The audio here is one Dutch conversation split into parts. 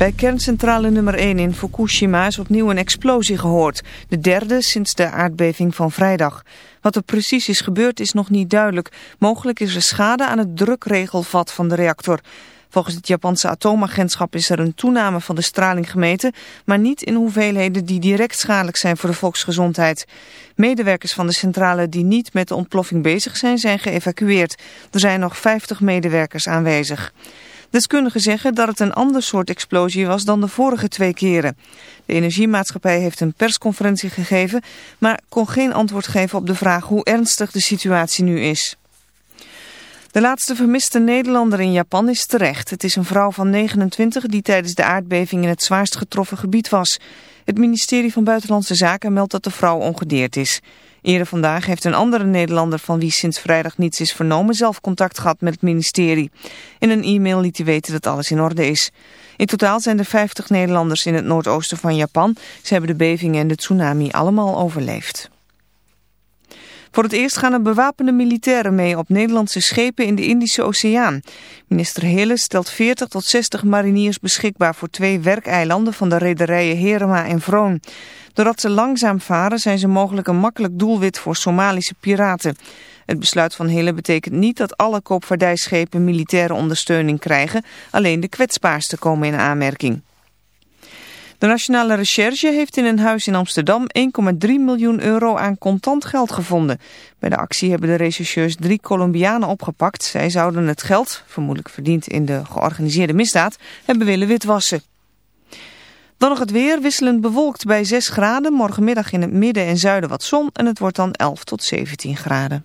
Bij kerncentrale nummer 1 in Fukushima is opnieuw een explosie gehoord. De derde sinds de aardbeving van vrijdag. Wat er precies is gebeurd is nog niet duidelijk. Mogelijk is er schade aan het drukregelvat van de reactor. Volgens het Japanse atoomagentschap is er een toename van de straling gemeten, maar niet in hoeveelheden die direct schadelijk zijn voor de volksgezondheid. Medewerkers van de centrale die niet met de ontploffing bezig zijn, zijn geëvacueerd. Er zijn nog 50 medewerkers aanwezig. Deskundigen zeggen dat het een ander soort explosie was dan de vorige twee keren. De energiemaatschappij heeft een persconferentie gegeven, maar kon geen antwoord geven op de vraag hoe ernstig de situatie nu is. De laatste vermiste Nederlander in Japan is terecht. Het is een vrouw van 29 die tijdens de aardbeving in het zwaarst getroffen gebied was. Het ministerie van Buitenlandse Zaken meldt dat de vrouw ongedeerd is. Eerder vandaag heeft een andere Nederlander van wie sinds vrijdag niets is vernomen zelf contact gehad met het ministerie. In een e-mail liet hij weten dat alles in orde is. In totaal zijn er 50 Nederlanders in het noordoosten van Japan. Ze hebben de bevingen en de tsunami allemaal overleefd. Voor het eerst gaan er bewapende militairen mee op Nederlandse schepen in de Indische Oceaan. Minister Hille stelt 40 tot 60 mariniers beschikbaar voor twee werkeilanden van de rederijen Herema en Vroon. Doordat ze langzaam varen zijn ze mogelijk een makkelijk doelwit voor Somalische piraten. Het besluit van Hille betekent niet dat alle koopvaardijschepen militaire ondersteuning krijgen. Alleen de kwetsbaarste komen in aanmerking. De Nationale Recherche heeft in een huis in Amsterdam 1,3 miljoen euro aan contant geld gevonden. Bij de actie hebben de rechercheurs drie Colombianen opgepakt. Zij zouden het geld, vermoedelijk verdiend in de georganiseerde misdaad, hebben willen witwassen. Dan nog het weer, wisselend bewolkt bij 6 graden. Morgenmiddag in het midden en zuiden wat zon en het wordt dan 11 tot 17 graden.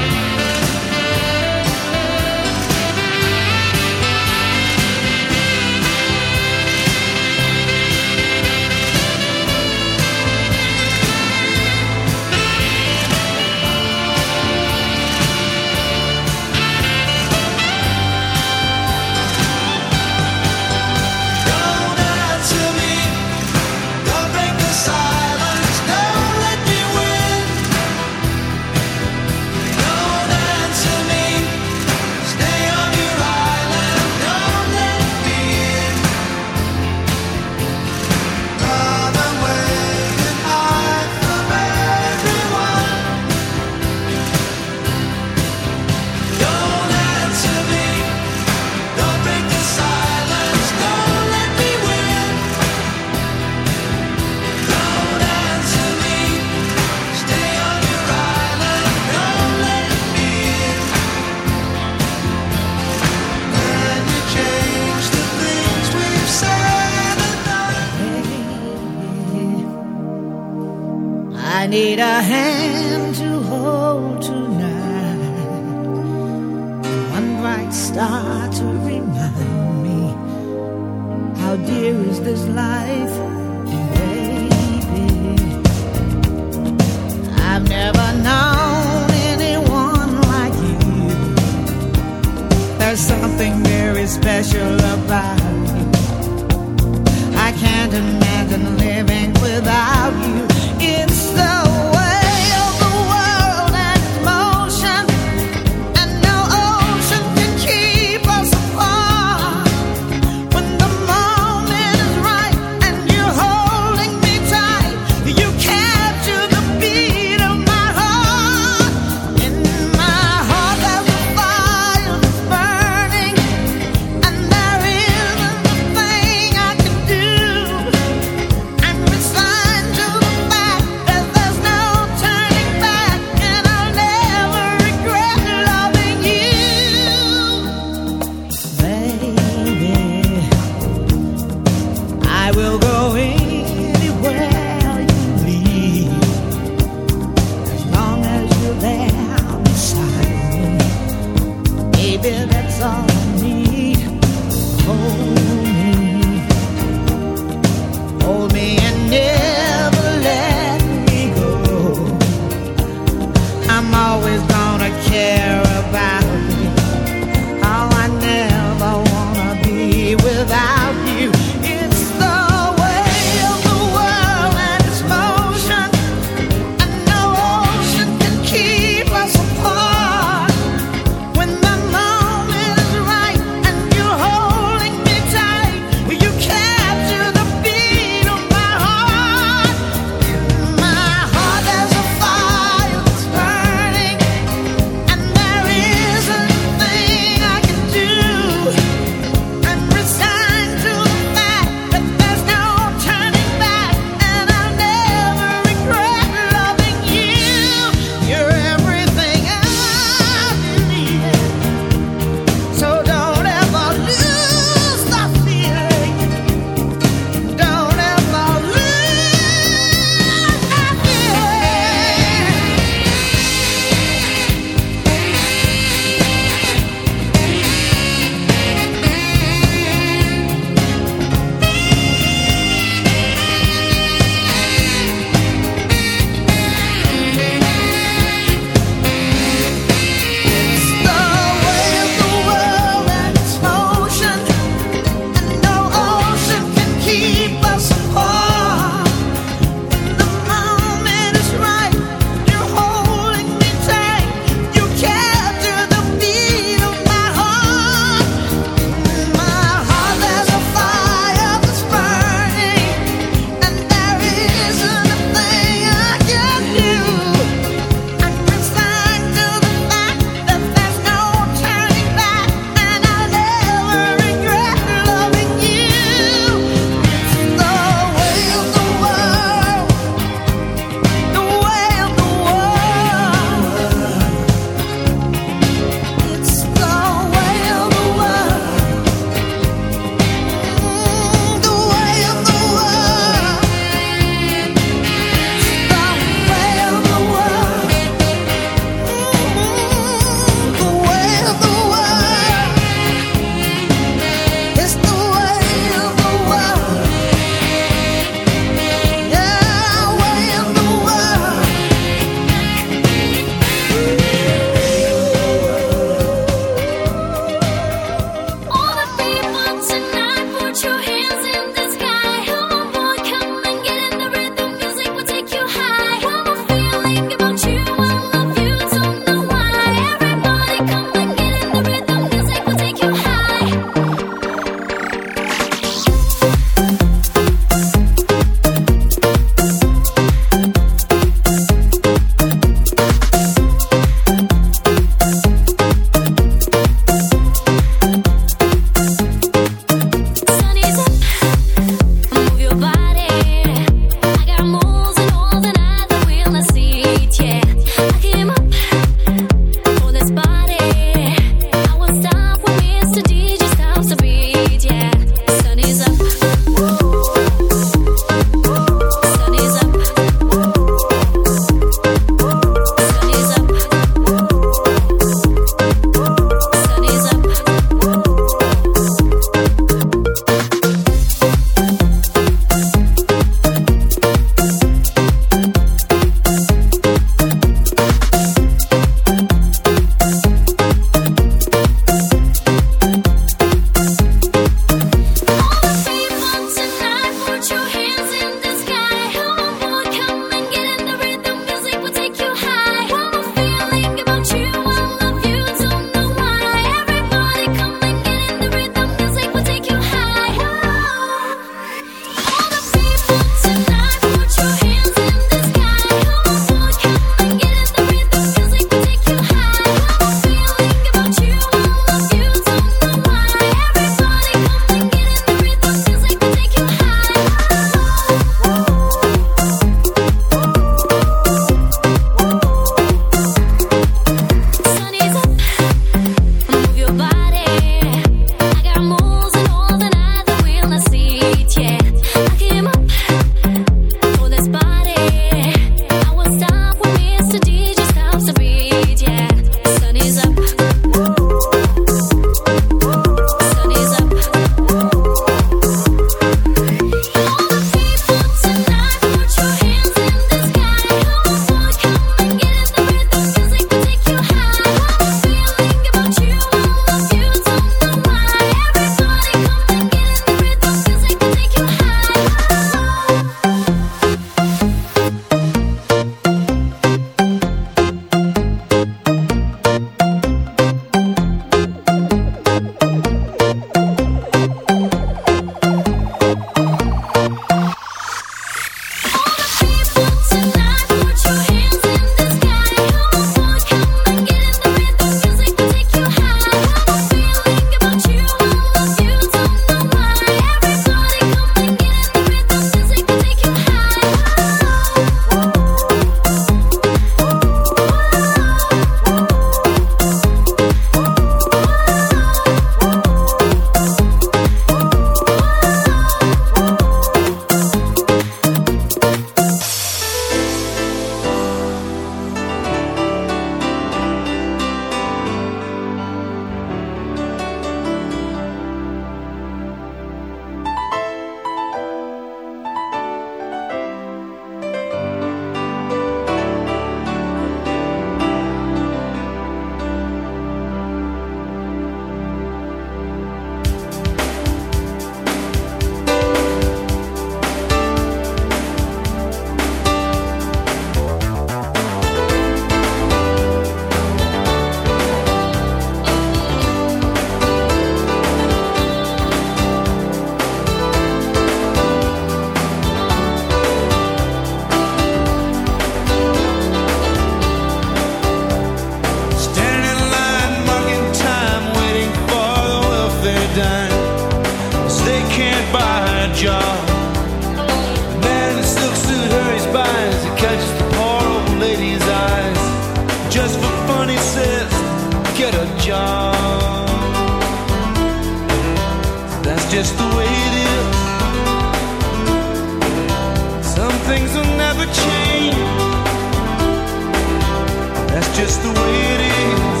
just the way it is.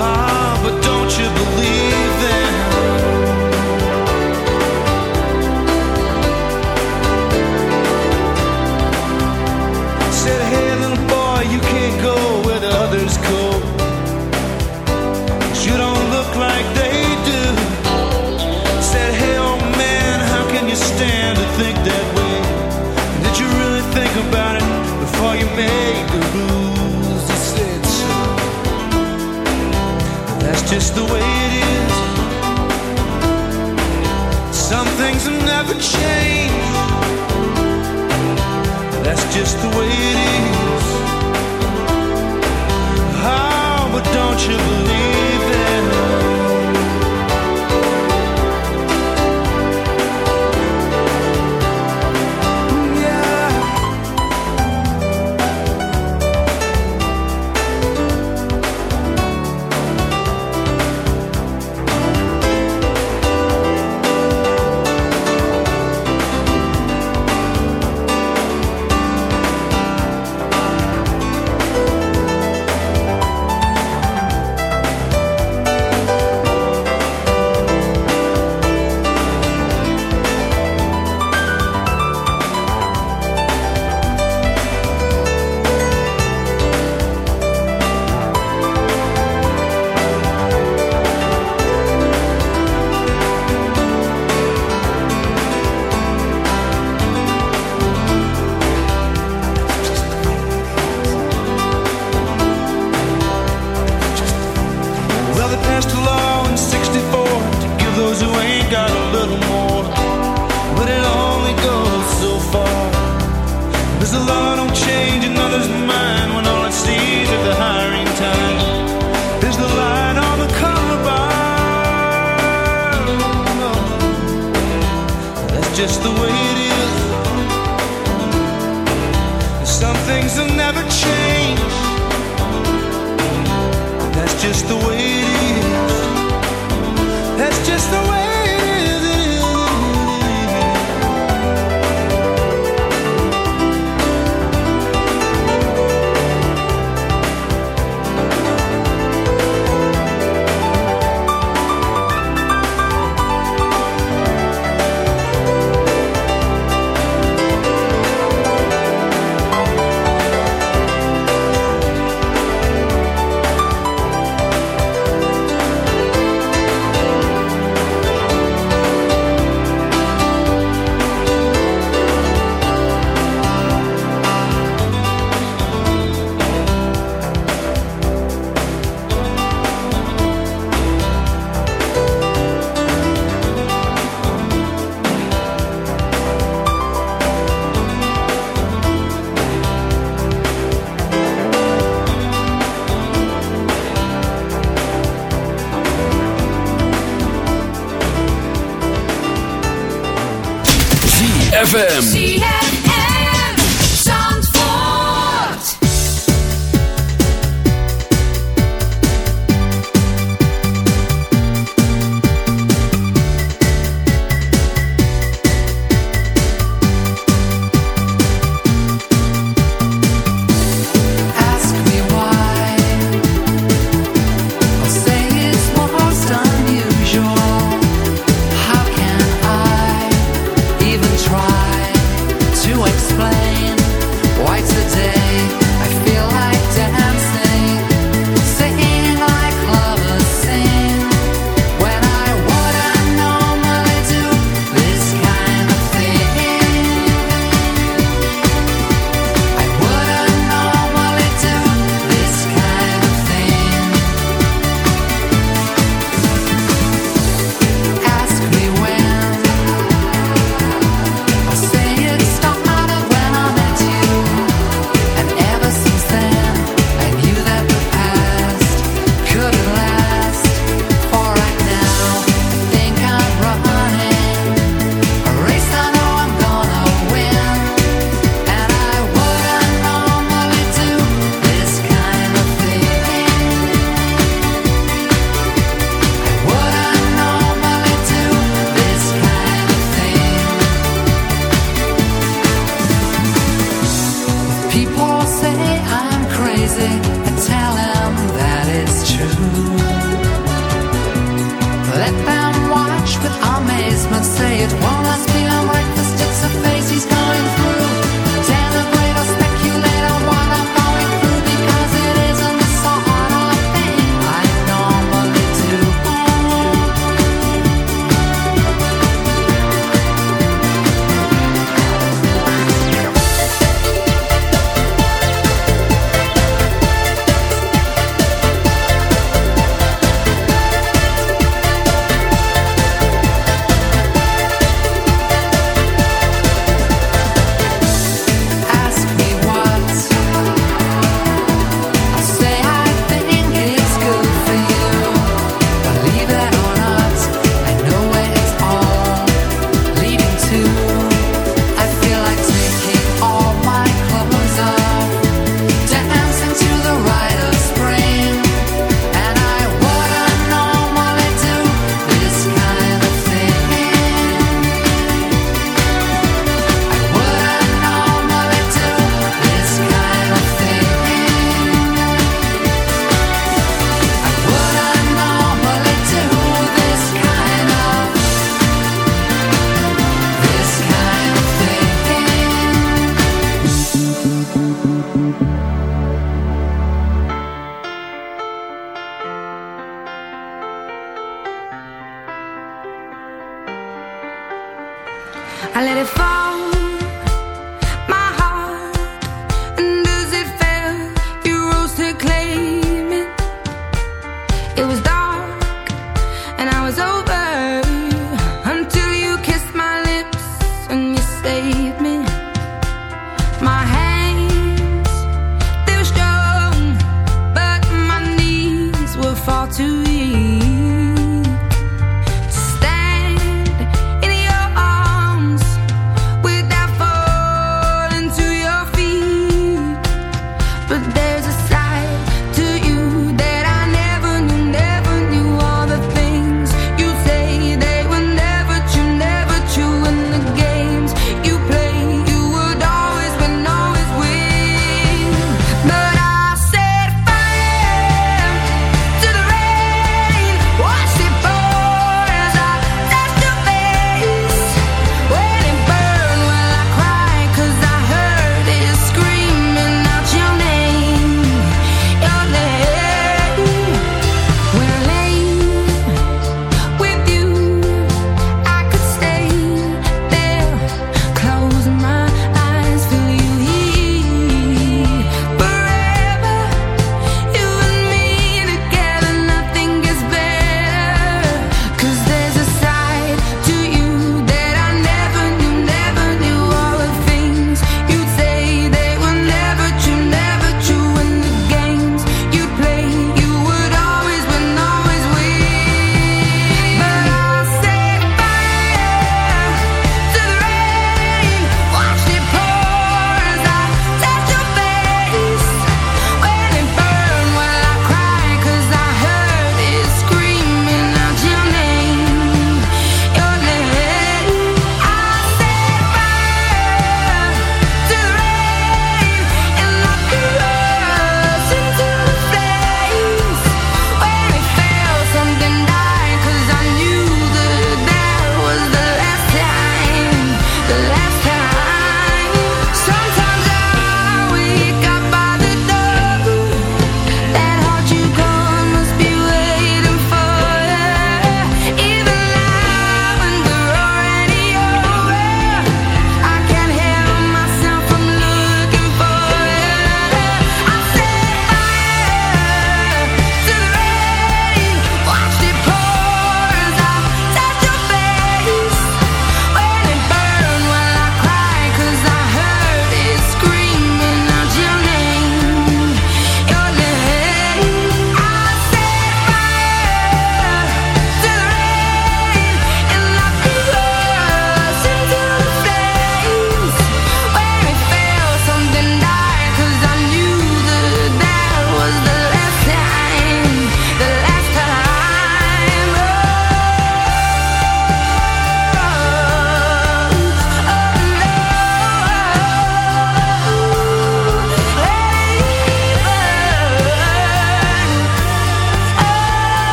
Ah, but don't you believe? never change. That's just the way it is. Oh, but don't you believe? ZFM.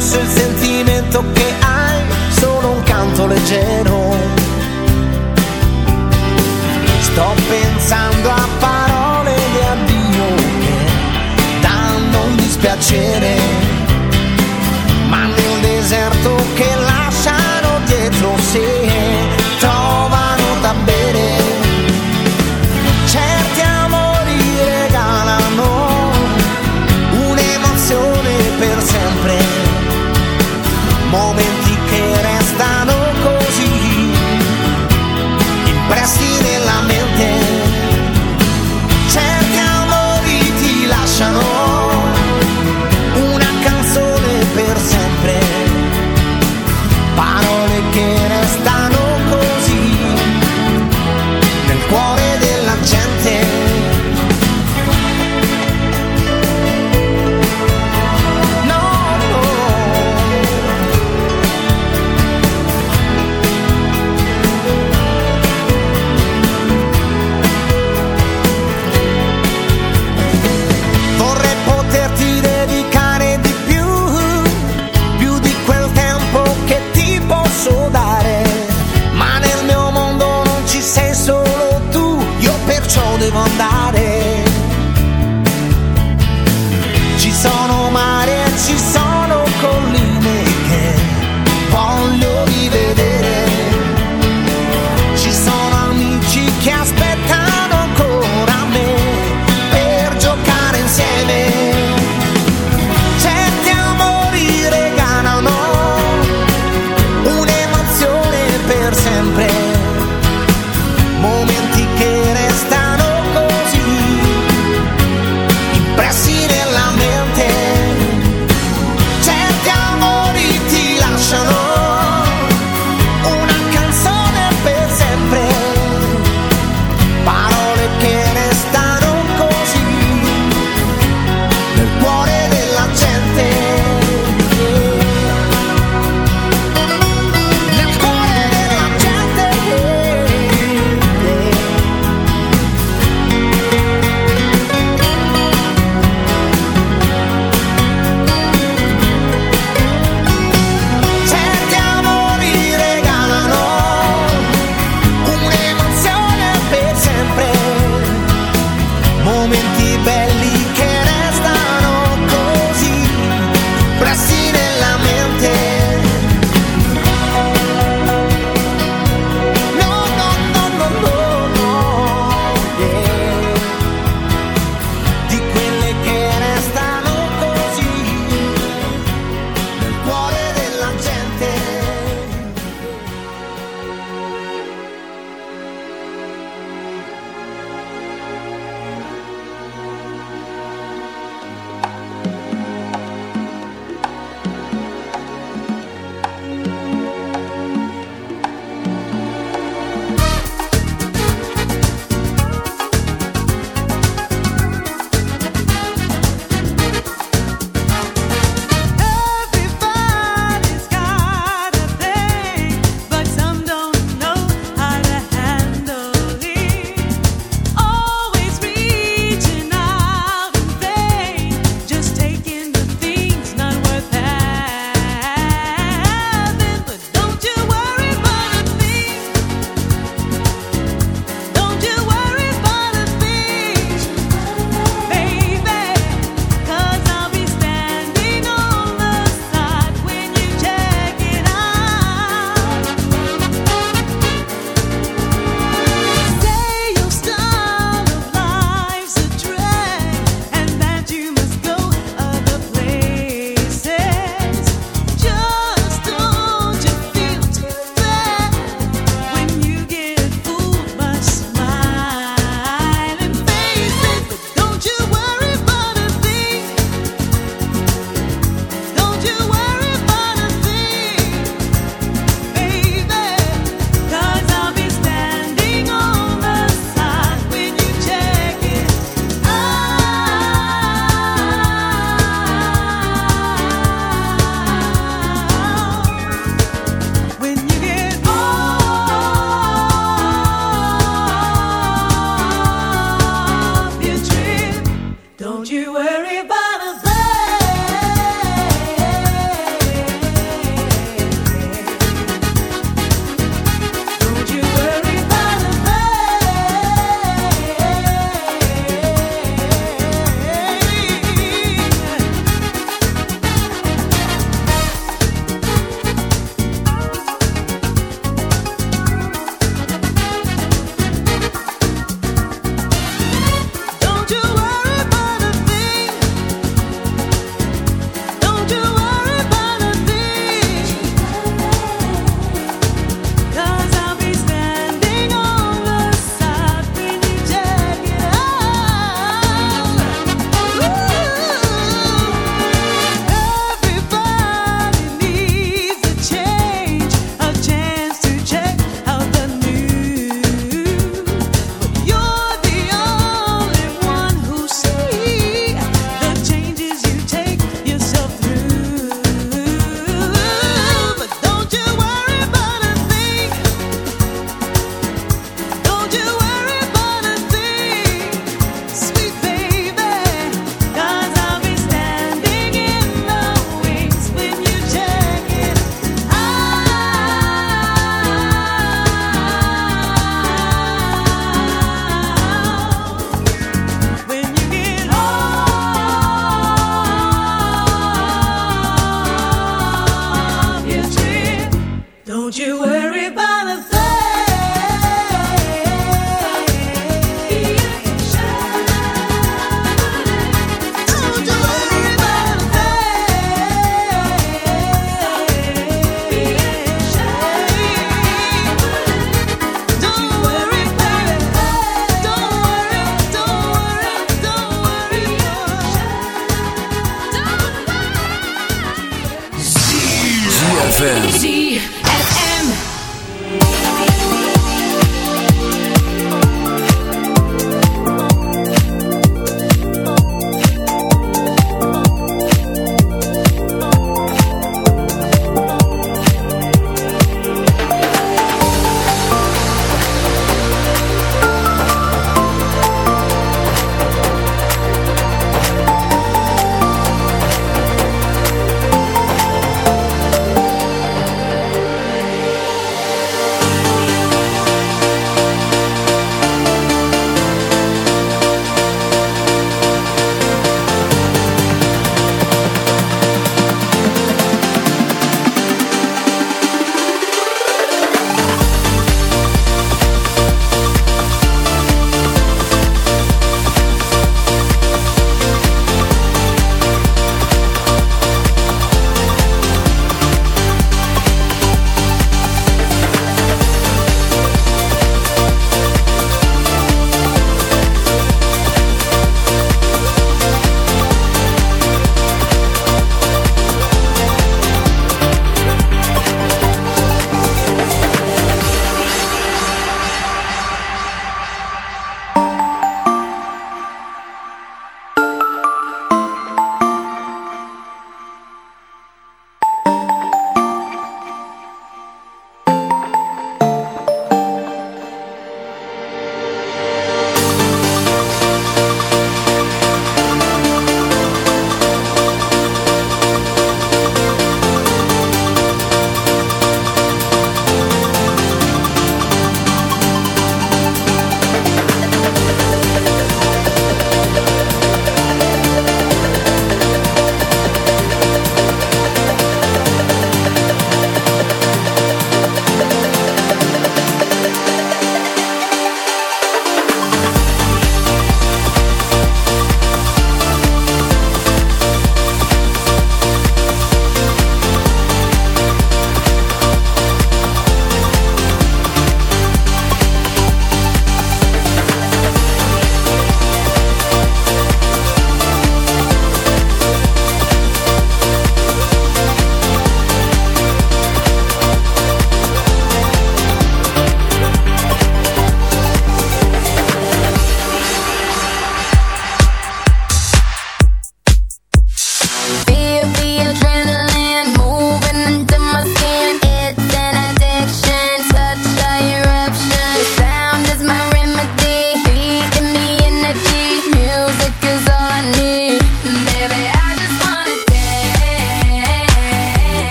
addosso il sentimento che hai, solo un canto leggero.